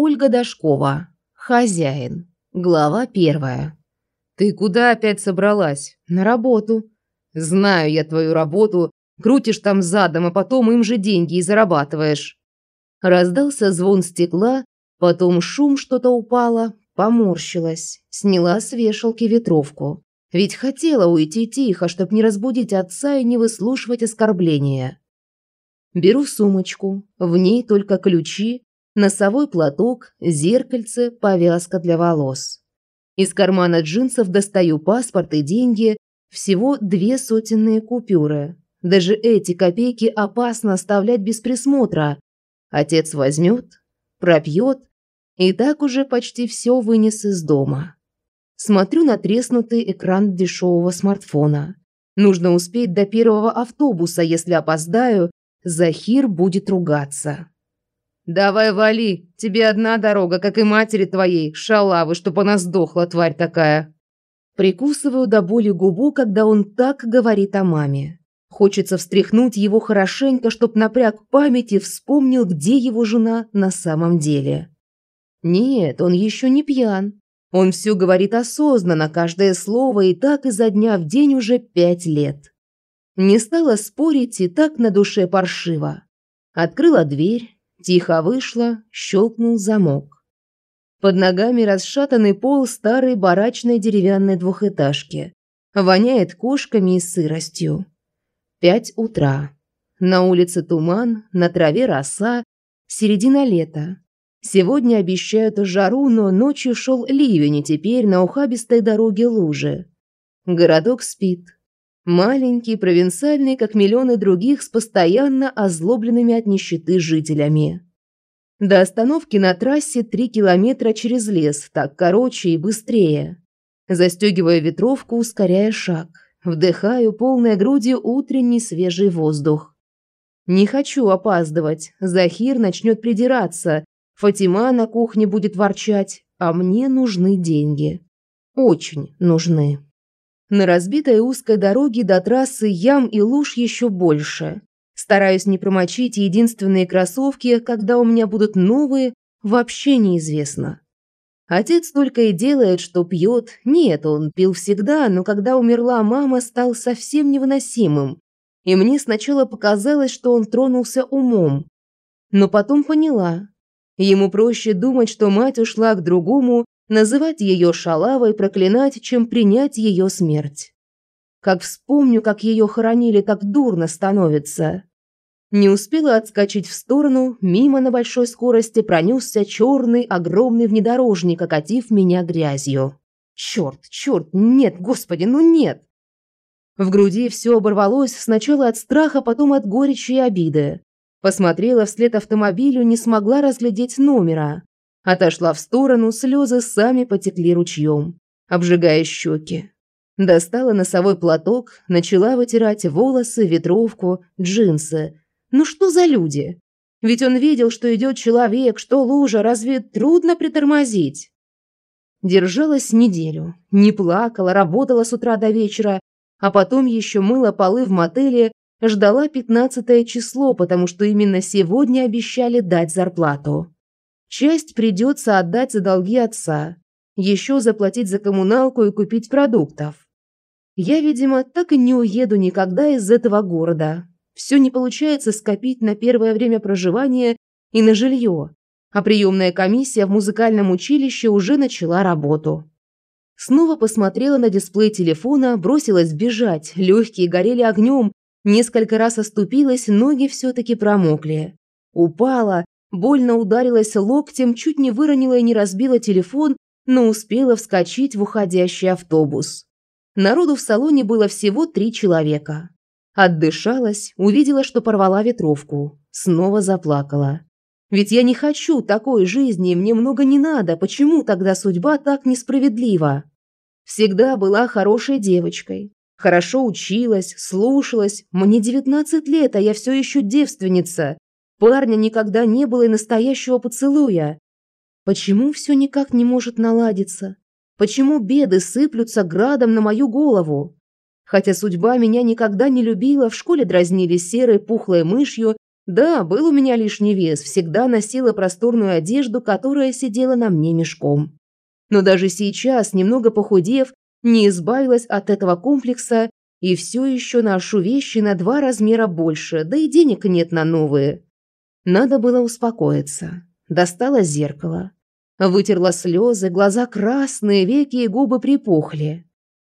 Ольга Дашкова. Хозяин. Глава первая. «Ты куда опять собралась?» «На работу». «Знаю я твою работу. Крутишь там задом, а потом им же деньги и зарабатываешь». Раздался звон стекла, потом шум что-то упало, поморщилась, сняла с вешалки ветровку. Ведь хотела уйти тихо, чтобы не разбудить отца и не выслушивать оскорбления. Беру сумочку, в ней только ключи, носовой платок, зеркальце, повязка для волос. Из кармана джинсов достаю паспорт и деньги, всего две сотенные купюры. Даже эти копейки опасно оставлять без присмотра. Отец возьмет, пропьет, и так уже почти все вынес из дома. Смотрю на треснутый экран дешевого смартфона. Нужно успеть до первого автобуса, если опоздаю, Захир будет ругаться. «Давай вали, тебе одна дорога, как и матери твоей, шалавы, чтоб она сдохла, тварь такая». Прикусываю до боли губу, когда он так говорит о маме. Хочется встряхнуть его хорошенько, чтоб напряг память и вспомнил, где его жена на самом деле. Нет, он еще не пьян. Он все говорит осознанно, каждое слово, и так изо дня в день уже пять лет. Не стала спорить, и так на душе паршиво. Открыла дверь, тихо вышла, щелкнул замок. Под ногами расшатанный пол старой барачной деревянной двухэтажки. Воняет кошками и сыростью. Пять утра. На улице туман, на траве роса, середина лета. Сегодня обещают жару, но ночью шел ливень, и теперь на ухабистой дороге лужи. Городок спит. Маленький, провинциальный, как миллионы других, с постоянно озлобленными от нищеты жителями. До остановки на трассе три километра через лес, так короче и быстрее. Застегивая ветровку, ускоряя шаг. Вдыхаю полной грудью утренний свежий воздух. Не хочу опаздывать. Захир начнет придираться, Фатима на кухне будет ворчать, а мне нужны деньги. Очень нужны. На разбитой узкой дороге до трассы ям и луж еще больше. Стараюсь не промочить единственные кроссовки, когда у меня будут новые, вообще неизвестно. Отец только и делает, что пьет. Нет, он пил всегда, но когда умерла мама, стал совсем невыносимым. И мне сначала показалось, что он тронулся умом. Но потом поняла, Ему проще думать, что мать ушла к другому, называть ее шалавой, проклинать, чем принять ее смерть. Как вспомню, как ее хоронили, так дурно становится. Не успела отскочить в сторону, мимо на большой скорости пронесся черный огромный внедорожник, окатив меня грязью. Черт, черт, нет, господи, ну нет! В груди все оборвалось сначала от страха, потом от горечи и обиды. Посмотрела вслед автомобилю, не смогла разглядеть номера. Отошла в сторону, слезы сами потекли ручьем, обжигая щеки. Достала носовой платок, начала вытирать волосы, ветровку, джинсы. Ну что за люди? Ведь он видел, что идет человек, что лужа, разве трудно притормозить? Держалась неделю, не плакала, работала с утра до вечера, а потом еще мыла полы в мотеле Ждала пятнадцатое число, потому что именно сегодня обещали дать зарплату. Часть придется отдать за долги отца, еще заплатить за коммуналку и купить продуктов. Я, видимо, так и не уеду никогда из этого города. Все не получается скопить на первое время проживания и на жилье, а приемная комиссия в музыкальном училище уже начала работу. Снова посмотрела на дисплей телефона, бросилась бежать, легкие горели огнем, Несколько раз оступилась, ноги все-таки промокли. Упала, больно ударилась локтем, чуть не выронила и не разбила телефон, но успела вскочить в уходящий автобус. Народу в салоне было всего три человека. Отдышалась, увидела, что порвала ветровку. Снова заплакала. Ведь я не хочу такой жизни, мне много не надо. Почему тогда судьба так несправедлива? Всегда была хорошей девочкой. Хорошо училась, слушалась. Мне 19 лет, а я все еще девственница. Парня никогда не было и настоящего поцелуя. Почему все никак не может наладиться? Почему беды сыплются градом на мою голову? Хотя судьба меня никогда не любила, в школе дразнили серой пухлой мышью, Да, был у меня лишний вес, всегда носила просторную одежду, которая сидела на мне мешком. Но даже сейчас, немного похудев, не избавилась от этого комплекса и все еще ношу вещи на два размера больше, да и денег нет на новые. Надо было успокоиться. Достала зеркало. Вытерла слезы, глаза красные, веки и губы припухли.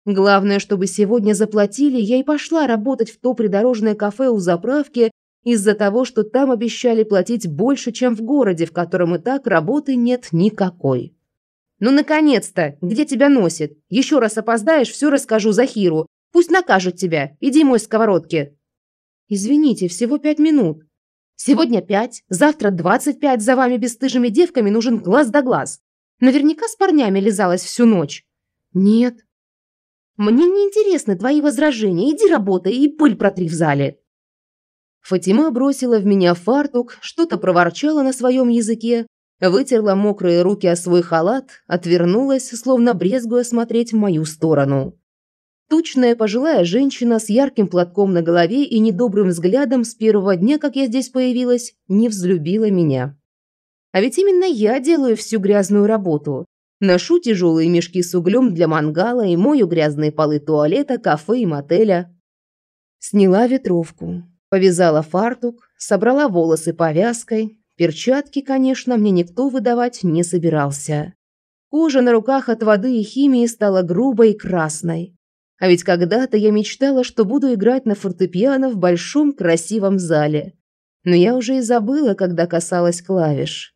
Главное, чтобы сегодня заплатили, я и пошла работать в то придорожное кафе у заправки из-за того, что там обещали платить больше, чем в городе, в котором и так работы нет никакой. «Ну, наконец-то! Где тебя носит? Еще раз опоздаешь, все расскажу Захиру. Пусть накажет тебя. Иди мой сковородки». «Извините, всего пять минут». «Сегодня пять, завтра двадцать пять. За вами бесстыжими девками нужен глаз да глаз. Наверняка с парнями лизалась всю ночь». «Нет», мне не интересны твои возражения. Иди работай и пыль протри в зале. Фатима бросила в меня фартук, что-то проворчала на своем языке, вытерла мокрые руки о свой халат, отвернулась, словно брезгуя смотреть в мою сторону. Тучная пожилая женщина с ярким платком на голове и недобрым взглядом с первого дня, как я здесь появилась, не взлюбила меня. А ведь именно я делаю всю грязную работу. Ношу тяжелые мешки с углем для мангала и мою грязные полы туалета, кафе и мотеля. Сняла ветровку, повязала фартук, собрала волосы повязкой. Перчатки, конечно, мне никто выдавать не собирался. Кожа на руках от воды и химии стала грубой и красной. А ведь когда-то я мечтала, что буду играть на фортепиано в большом красивом зале. Но я уже и забыла, когда касалась клавиш.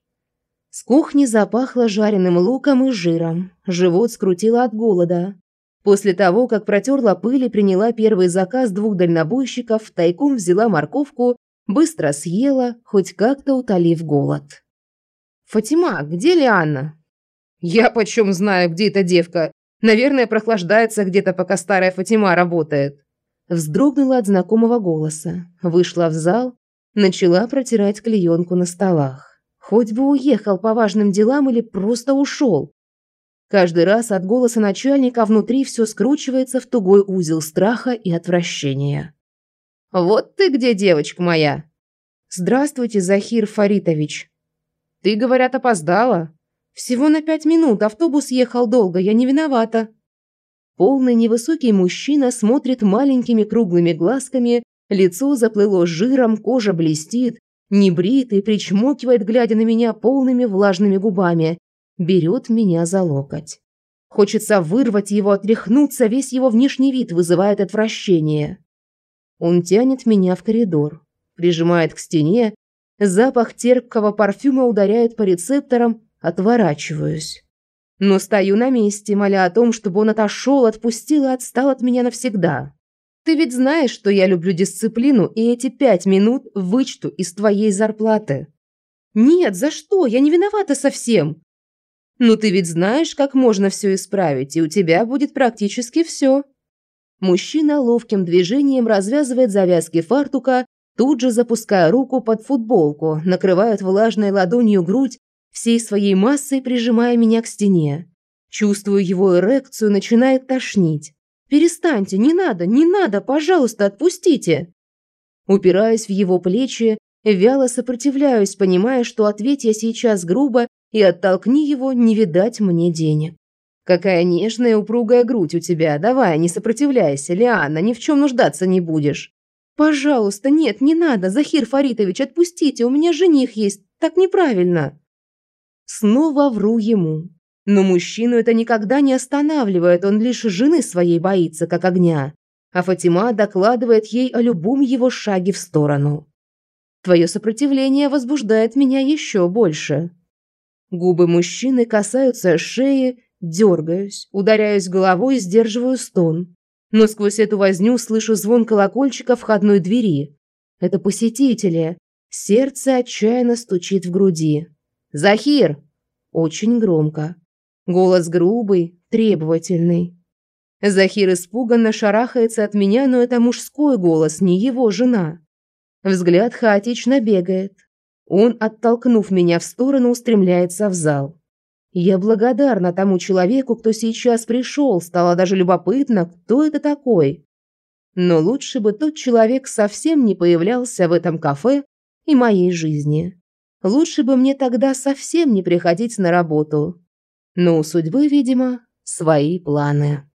С кухни запахло жареным луком и жиром. Живот скрутило от голода. После того, как протерла пыль и приняла первый заказ двух дальнобойщиков, тайком взяла морковку, быстро съела, хоть как-то утолив голод. «Фатима, где Лианна?» «Я почем знаю, где эта девка? Наверное, прохлаждается где-то, пока старая Фатима работает». Вздрогнула от знакомого голоса, вышла в зал, начала протирать клеенку на столах. Хоть бы уехал по важным делам или просто ушел. Каждый раз от голоса начальника внутри все скручивается в тугой узел страха и отвращения. «Вот ты где, девочка моя!» «Здравствуйте, Захир Фаритович!» «Ты, говорят, опоздала?» «Всего на пять минут, автобус ехал долго, я не виновата». Полный невысокий мужчина смотрит маленькими круглыми глазками, лицо заплыло жиром, кожа блестит, Небритый причмокивает, глядя на меня полными влажными губами. Берет меня за локоть. Хочется вырвать его, отряхнуться, весь его внешний вид вызывает отвращение. Он тянет меня в коридор, прижимает к стене, запах терпкого парфюма ударяет по рецепторам, отворачиваюсь. Но стою на месте, моля о том, чтобы он отошел, отпустил и отстал от меня навсегда. Ты ведь знаешь, что я люблю дисциплину, и эти пять минут вычту из твоей зарплаты. Нет, за что? Я не виновата совсем. Ну ты ведь знаешь, как можно все исправить, и у тебя будет практически все. Мужчина ловким движением развязывает завязки фартука, тут же запуская руку под футболку, накрывает влажной ладонью грудь, всей своей массой прижимая меня к стене. Чувствую его эрекцию, начинает тошнить. Перестаньте, не надо, не надо, пожалуйста, отпустите. Упираясь в его плечи, вяло сопротивляюсь, понимая, что ответь я сейчас грубо и оттолкни его, не видать мне денег. Какая нежная упругая грудь у тебя. Давай, не сопротивляйся, Лианна, ни в чем нуждаться не будешь. Пожалуйста, нет, не надо, Захир Фаритович, отпустите, у меня жених есть. Так неправильно. Снова вру ему. Но мужчину это никогда не останавливает, он лишь жены своей боится, как огня. А Фатима докладывает ей о любом его шаге в сторону. Твое сопротивление возбуждает меня еще больше. Губы мужчины касаются шеи, дергаюсь, ударяюсь головой и сдерживаю стон. Но сквозь эту возню слышу звон колокольчика входной двери. Это посетители. Сердце отчаянно стучит в груди. «Захир!» Очень громко. Голос грубый, требовательный. Захир испуганно шарахается от меня, но это мужской голос, не его жена. Взгляд хаотично бегает. Он, оттолкнув меня в сторону, устремляется в зал. Я благодарна тому человеку, кто сейчас пришел, стало даже любопытно, кто это такой. Но лучше бы тот человек совсем не появлялся в этом кафе и моей жизни. Лучше бы мне тогда совсем не приходить на работу. Но у судьбы, видимо, свои планы.